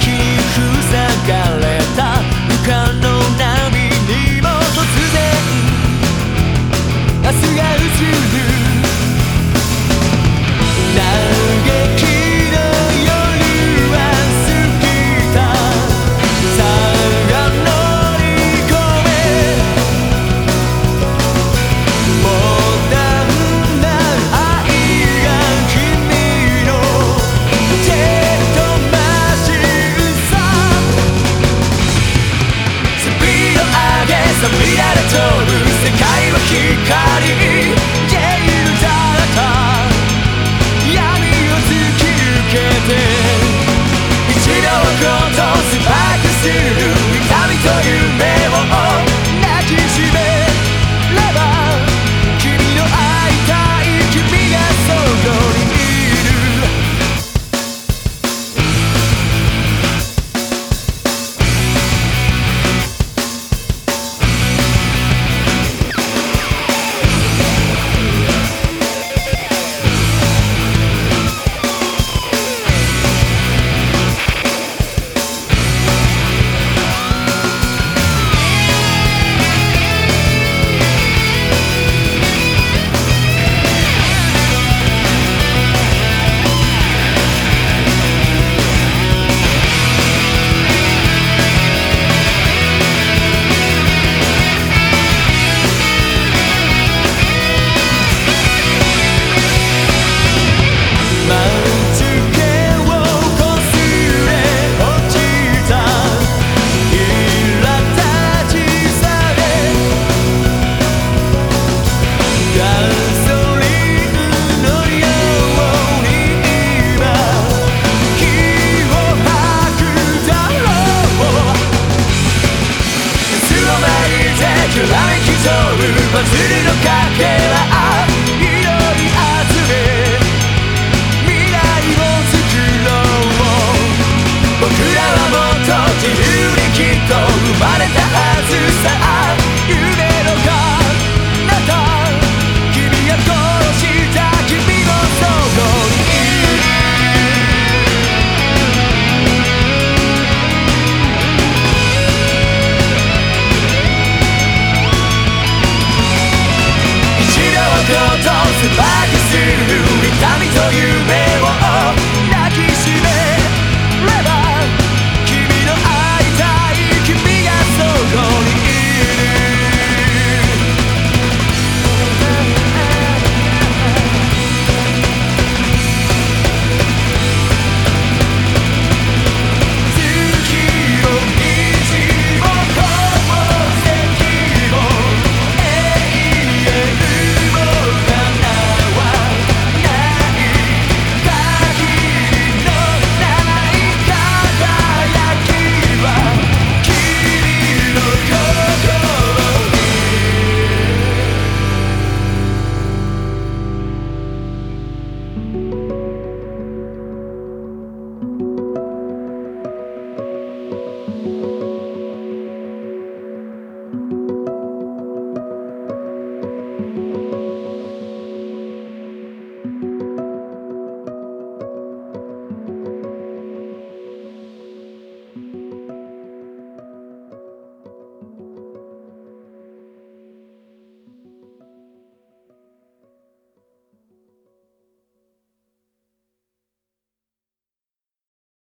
きふざがれ「世界は光って一度起こうとスパークする」祭りのかけら祈り集め未来を作ろう僕らはもっと自由にきっと生まれたはずさ。